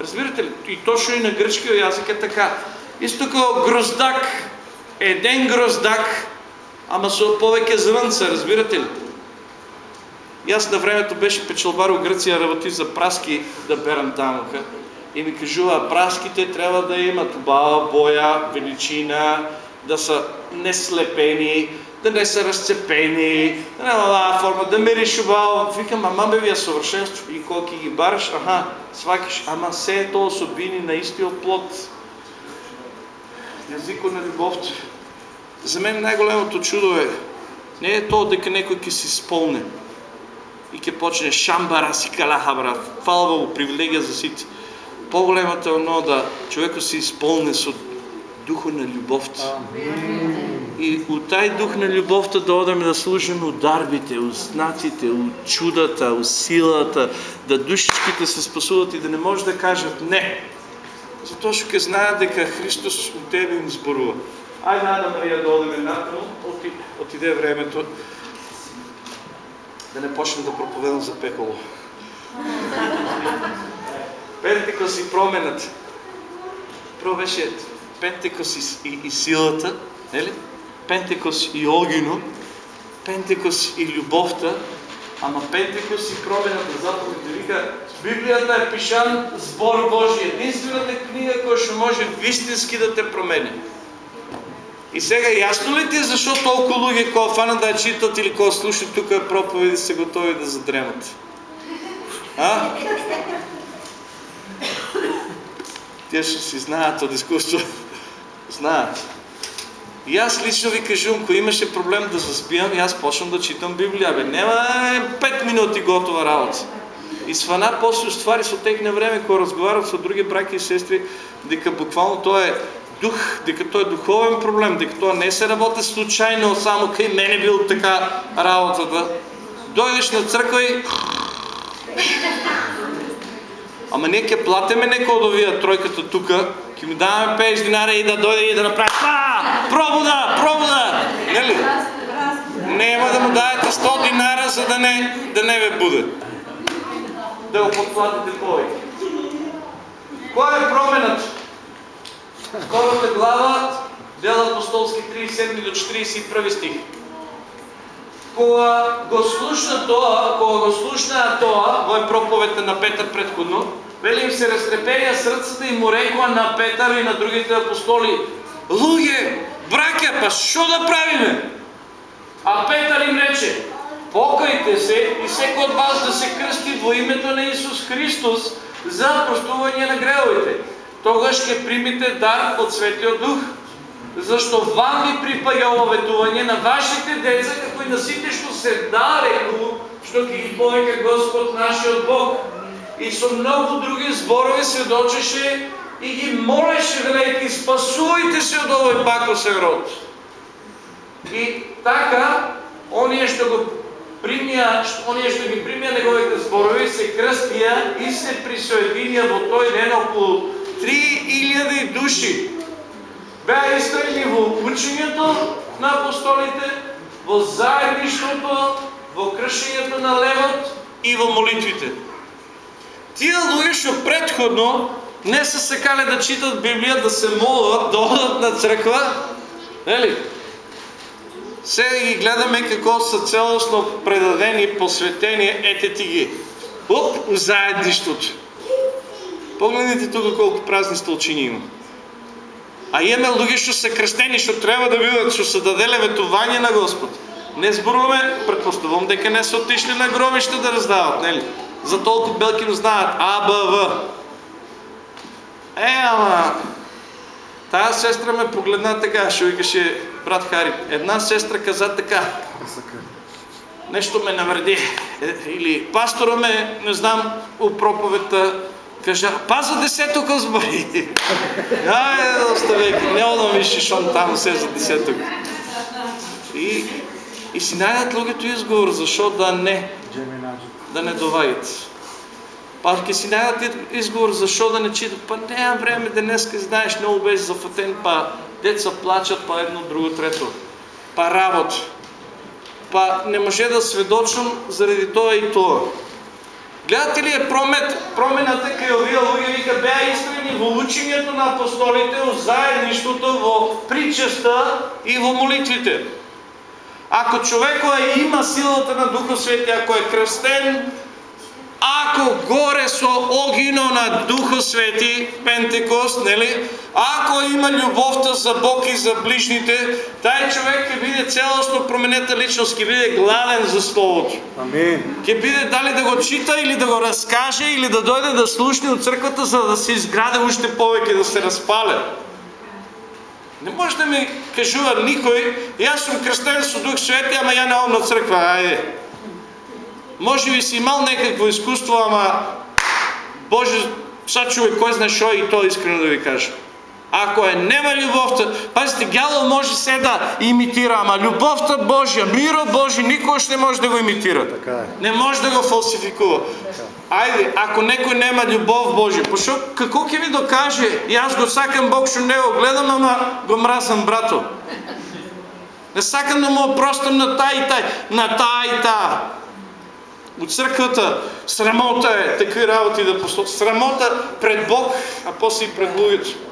Speaker 1: разбирате ли? И точно и на грчкиот јазик е така. Исто како гроздак, еден гроздак, ама со повеќе зрнца, разбирате ли? Јас на времето беше печелбар у Грција, работи за праски да берам тамука. И ми кажува, праските треба да имат убава боја, величина, да са не слепени, да не са разцепени, да нема оваа форма, да мириш убаво. Викам, ама бе вие совршенство. И ќе ги бараш, аха, свакиш, ама се е тоа особини на истиот плод. Јазико на љубовта. За мен најголемото чудо е, не е тоа дека некој ќе се исполне и ќе почне шамбара си калахабра, фала Богу, привилегија за сите. Поголемото е оно да човекот се исполне со духот на љубовта. И у тај дух на љубовта да одеме да служиме у дарбите, у знаците, у чудата, у силата, да душичките се спасуват и да не може да кажат не. Затоа што ќе знаат дека Христос у тебе им зборува. Ајде, Ана Марија, да одеме натаму, оти, отиде времето да не почнем да проповедам за пеколо. Пентекос и промената. Прво беше Пентекос и, и, и силата, нели? Пентекос и огино, Пентекос и љубовта, ама Пентекос и промената, ќе вика, Библијата е пишан збор Божи, единствената книга која што може вистински да те промени. И сега ясно ли ти е защо толкова луѓе кога фанат да ја читат или кога слушат тука проповеди се готови да задремат? А? Тие што си знаат од искуство, знаат. И аз лично ви кажувам, ако имаше проблем да заспивам, и аз почвам да читам Библия. Бе, нема 5 минути готова работа. И свана после ствари со текне време, кога разговарам со други браки и сестри, дека буквално тоа е дух, дека тоа е духовен проблем, дека тоа не се работи случајно, само кај мене бил така работата. Дојдеш на црква и... Ама ние ќе платиме некој од овие тројката тука, ќе ми даваме 50 динари и да дојде и да направи па, пробуда, пробуда, нели? Нема да му дадете 100 динара за да не, да не ве буде. Да го подплатите повеќе. Која е промената? Втората глава, Дел апостолски 37 до 41 стих. кога го слушна тоа, кога го слушнаа тоа, во е проповедта на Петар предходно, вели се разтрепеја срцата и му рекоа на Петар и на другите апостоли, луѓе, браќа, па што да правиме? А Петар им рече, покајте се и секој од вас да се крсти во името на Исус Христос за простување на гревовите. Тогаш ќе примите дар од Светиот Дух. Зашто вам ви припаѓа ова ветување на вашите деца, како и на сите што се дареку, што ги повека Господ нашиот Бог. И со многу други зборови се дочеше и ги молеше, велејќи, спасувајте се од овој пакосен род. И така, оние што го примија, оние што ги примија неговите зборови, се крстија и се присоединија во тој ден околу 3000 души. Беа истрени во учењето на апостолите, во заедништвото, во кршењето на левот и во молитвите. Тие луѓе што предходно не се секале да читат Библија, да се молат, да одат на црква, нели? Сега ги гледаме како са целосно предадени, посветени, ете ти ги. Оп, заедништвото. Погледнете тук колко празни столчини има. А имаме луѓе што се крстени, што треба да бидат, што се даделе ветување на Господ. Не зборуваме, предпоставувам дека не се отишли на гробиште да раздават, нели? За толку белки знаат А. Е, ама, тая сестра ме погледна така, ще викаше брат Хари. Една сестра каза така. Нещо ме навреди. Е, или пастора ме, не знам, у проповедта кажа, паза десеток збори. Ай, оставяйки, няма да мислиш, он там се за десеток. И, и си најдат луѓето изговор, защо да не, да не доваѓат. Па ќе си најдат изговор защо да не читат. Па немам време денеска, знаеш, много беше зафатен, па деца плачат, па едно, друго, трето. Па работа. Па не може да сведочам заради тоа и тоа. Гледате ли е промет, промената кај овие луѓе вика беа искрени во учењето на апостолите, во заедништвото, во причеста и во молитвите. Ако човекот има силата на Духот Свети, ако е крстен, ако горе со огино на Духот Свети, Пентекост, нели? Ако има љубовта за Бог и за ближните, тај човек ќе биде целосно променета личност, ќе биде гладен за Словото.
Speaker 2: Амин.
Speaker 1: Ќе биде дали да го чита или да го разкаже или да дојде да слушне од црквата за да се изграде уште повеќе, да се разпале. Не може да ми кажува никој, јас сум крстен со Дух Свети, ама ја не на црква, ајде. Може би си имал некакво изкуство, ама Боже, sad човек, кой знае шо и то искрено да ви кажа. Ако е нема любовта, пазите, гяло може се да имитира, ама любовта Божия, мирот Божи, никош не може да го имитира.
Speaker 2: Така е.
Speaker 1: Не може да го фалсификува. Ајде, ако некој нема љубов Божия, пошо како ќе ви докаже? И аз го сакам Бог што не го гледам, ама го мразам брато. Не сакам да му опростам на тај и тај, на тај и таа. От църквата срамота е такви работи да послушат. Срамота пред Бог, а после и пред луѓето.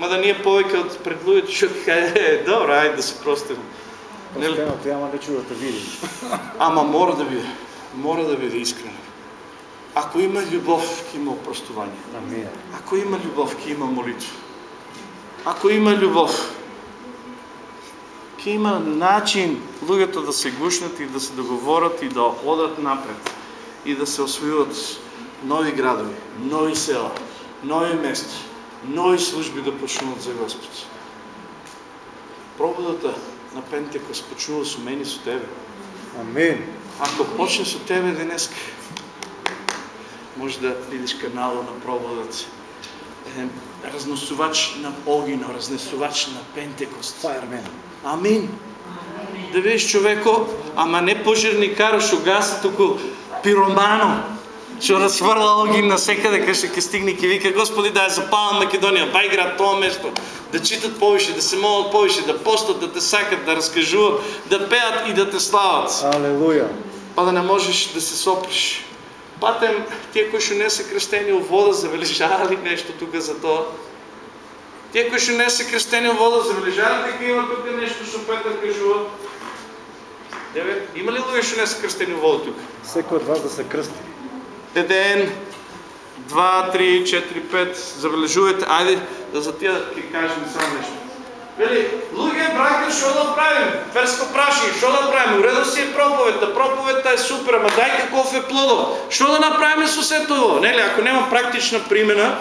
Speaker 1: Ма да ние повеќе од пред луѓето, што е, добро, ајде да се простим. Нели?
Speaker 2: Простено, трябва да видим.
Speaker 1: Ама мора да биде. Мора да биде искрено. Ако има љубов, ќе има опростување.
Speaker 2: Амин.
Speaker 1: Ако има љубов, ќе има молитва. Ако има љубов, ќе има начин луѓето да се гушнат и да се договорат и да одат напред и да се освојуват нови градови, нови села, нови места, нови служби да почнуват за Господ. Пробудата на Пентекост почнува со мене и со тебе.
Speaker 2: Амин.
Speaker 1: Ако почне со тебе денеска, може да видиш канала на пробудата. Е, разносувач на огино, разнесувач на Пентекост.
Speaker 2: Фаермен.
Speaker 1: Амин. Да видиш човеко, ама не пожарникаро, што гаси туку пиромано, што разфрла огин на секаде кај што ќе стигне ќе вика Господи да ја запалам Македонија, бај град тоа место, да читат повише, да се молат повише, да постат, да те сакат, да раскажуват, да пеат и да те слават.
Speaker 2: Алелуја.
Speaker 1: Па да не можеш да се соприш. Патем, тие кои не се крстени во вода, забележава ли нешто тука за тоа? Тие кои што не се крстени во вода, забележава дека има тука нешто што Петар кажува? Девет. Има ли луѓе што не се крстени во вода тук?
Speaker 2: Всеки от вас да се кръсти.
Speaker 1: Еден, два, три, четири, пет. Забележувате, ајде да за тия ќе кажем само нешто. Вели, луѓе, браке, што да правим? Ферско праши, што да правим? Уредо си е проповедта, проповедта е супер, ама дај каков е плодов. Што да направиме со сето ово? Нели, ако нема практична примена,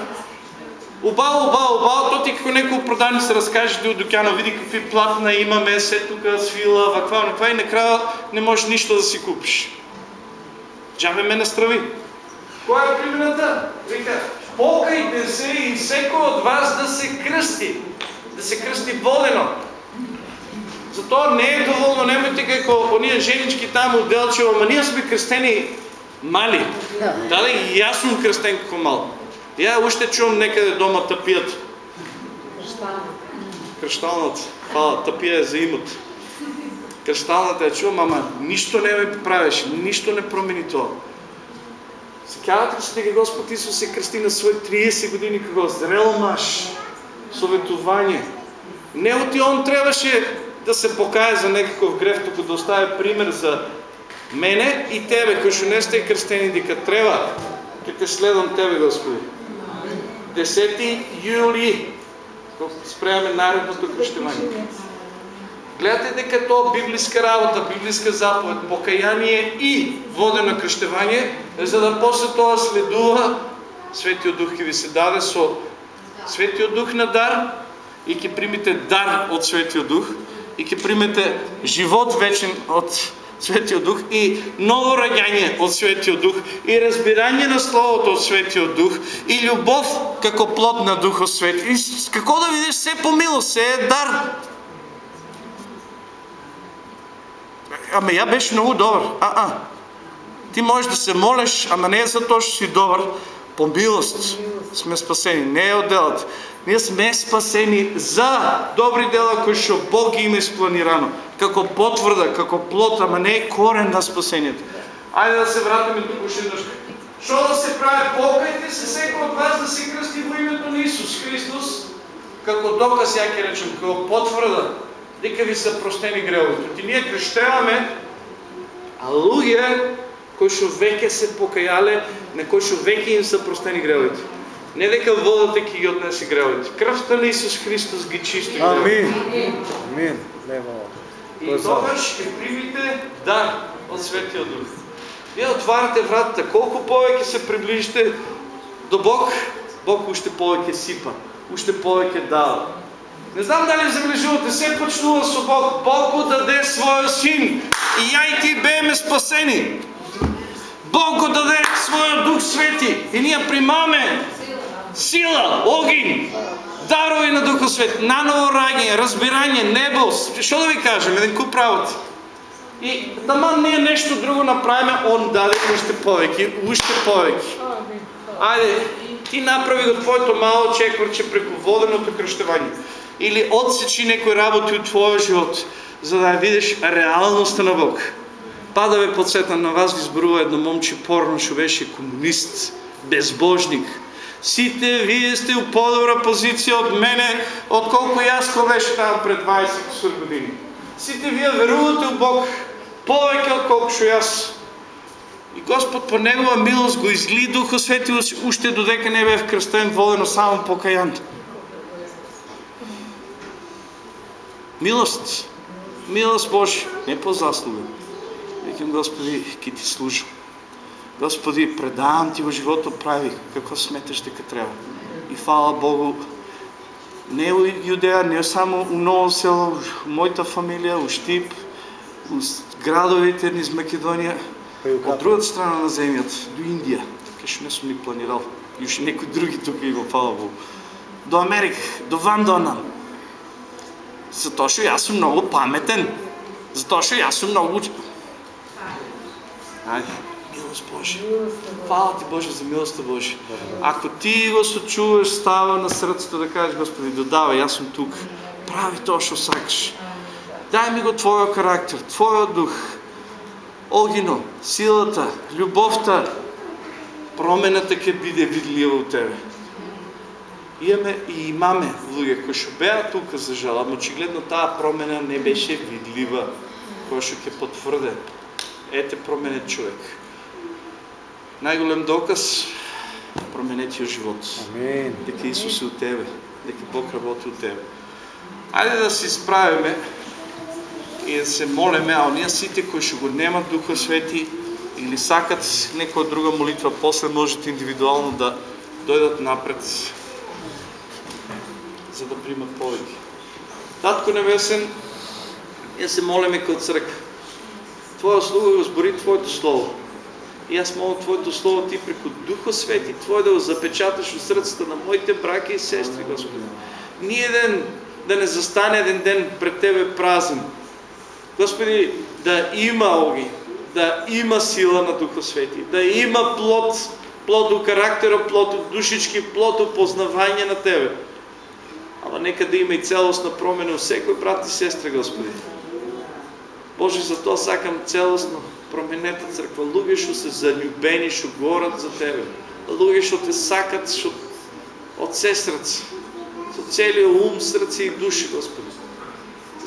Speaker 1: Убаво, убаво, убаво, то ти како некој продавник се разкаже ти од дукјана, види какви платна имаме, се тука свила, ваква, ваква и накрая не можеш нищо да си купиш. Джабе ме настрави. Која е примената? Вика, покајте се и секој од вас да се крсти. Да се крсти водено. Затоа не е доволно, немојте како оние женички таму у Делчево, ама ние сме крстени мали. Дали и јас сум крстен како мал. Я уште чувам некаде дома тапијат. Кршталната. Фала, тапија е за имот. Кршталната ја чувам, ама ништо не ме правеше, ништо не промени тоа. Се дека Господ Исус се крсти на свој 30 години како зрел маж, советување. Не оти он требаше да се покае за некаков греф, туку да остави пример за мене и тебе, кои што не сте крстени, дека треба, те следам тебе, Господи. 10 юли спремаме наредното кръщевание. Гледате дека тоа библиска работа, библиска заповед, покаяние и водено кръщевание, за да после тоа следува Светиот Дух ќе ви се даде со Светиот Дух на дар и ќе примите дар од Светиот Дух и ќе примете живот вечен од Светиот Дух и ново раѓање од Светиот Дух и разбирање на Словото од Светиот Дух и љубов како плод на Духот Свет. И како да видиш се по милост, се е дар. Ама ја беше многу добар. А, а. Ти можеш да се молиш, ама не е за тоа што си добар. По милост сме спасени, не е од делата. Ние сме спасени за добри дела кои што Бог има испланирано. Како потврда, како плод, ама не е корен на спасението. Ајде да се вратиме тук уште еднаш. Што да се прави? Покајте се секој од вас да се крсти во името на Исус Христос, како доказ ја ќе речем, како потврда дека ви се простени гревовите. Ти ние крштеваме, а луѓе кои што веќе се покајале, на кои што веќе им се простени гревовите. Не дека водата ќе ги однесе гревовите. Крвта на Исус Христос ги чисти.
Speaker 2: Амин. Амин.
Speaker 1: И тогаш ќе примите дар од Светиот Дух. Вие отварате вратата, колку повеќе се приближите до Бог, Бог уште повеќе сипа, уште повеќе дава. Не знам дали забележувате, се почнува со Бог. Бог го даде својот син и ја и ти беме спасени. Бог го даде својот Дух Свети и ние примаме сила, огин, дарови на Духот Свет, наново раѓање, разбирање, небо, што да ви кажем, еден куп работи. И таман ние нешто друго направиме, он даде уште повеќе, уште повеќе. Ајде, ти направи го твоето мало чекорче преку воденото крштевање. Или отсечи некои работи од твојот живот, за да видиш реалноста на Бог. Па да ве подсетам на вас, ви зборува едно момче порно, што беше комунист, безбожник. Сите вие сте у подобра позиција од мене, отколку јас кој беше таму пред 20 години. Сите вие верувате у Бог повеќе отколку што јас. И Господ по Негова милост го изли Духот Свети уште додека не бев крстен водено само покајан. Милост, милост Божја, не по заслуга. Викам, Господи, ки ти служам. Господи, предавам ти во живото прави како сметаш дека треба. И фала Богу, не у Јудеја, не само у Ново село, у мојата фамилија, у Штип, у градовите низ Македонија,
Speaker 2: у
Speaker 1: од
Speaker 2: Катар.
Speaker 1: другата страна на земјата, до Индија, така што не сум ни планирал. И уште некои други тука има, фала Богу. До Америка, до Ван Донан. Затоа што јас сум многу паметен. Затоа што јас сум многу... уч- Ајде, милост Божја. Фала ти Боже за милоста Божја. Ако ти го сочуваш, става на срцето да кажеш, Господи, додавај, јас сум тук. Прави тоа што сакаш. Дај ми го Твојот карактер, Твојот дух. Огино, силата, љубовта, промената ќе биде видлива у тебе. Имаме и имаме луѓе кои што беа тука за жал, ама очигледно таа промена не беше видлива. кој што ќе потврде ете променет човек. Најголем доказ променетиот живот.
Speaker 2: Амин.
Speaker 1: Дека Исус е у тебе, дека Бог работи у тебе. Ајде да се исправиме и да се молиме, а оние сите кои што го немат Духа Свети или сакат некоја друга молитва, после можете индивидуално да дојдат напред за да примат повеќе. Татко Небесен, ние се молиме као црква. Твоја слуга го Твоето Слово. И аз молам Твоето Слово Ти преко Духа Свети, Твое да го запечаташ у срцата на моите браки и сестри, Господи. Ни еден да не застане един ден пред Тебе празен. Господи, да има оги, да има сила на Духа Свети, да има плод, плод у характера, плод у душички, плод у познавање на Тебе. Ама нека да има и целостна промена у секој брат и сестра, Господи. Боже, за тоа сакам целосно променета црква, луѓе што се заљубени, што горат за Тебе, луѓе што те сакат, што од се срце, со целиот ум, срце и души, Господи.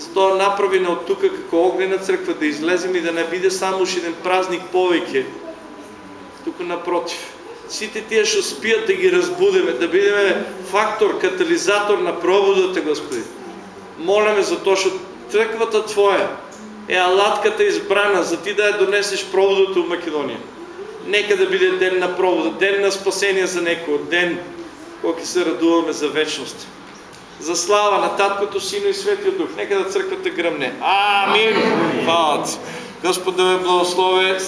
Speaker 1: Затоа направи на од тука како огнена црква да излеземе и да не биде само уште празник повеќе, туку напротив. Сите тие што спијат да ги разбудеме, да бидеме фактор, катализатор на пробудата, Господи. Молиме за тоа што црквата Твоја е алатката избрана за Ти да ја донесеш пробудата у Македонија. Нека да биде ден на пробуда, ден на спасение за некој, ден кога ќе се радуваме за вечност. За слава на Таткото, Сино и Светиот Дух. Нека да црквата гръмне. Амин. Фала Ти. Господ да ме благослови.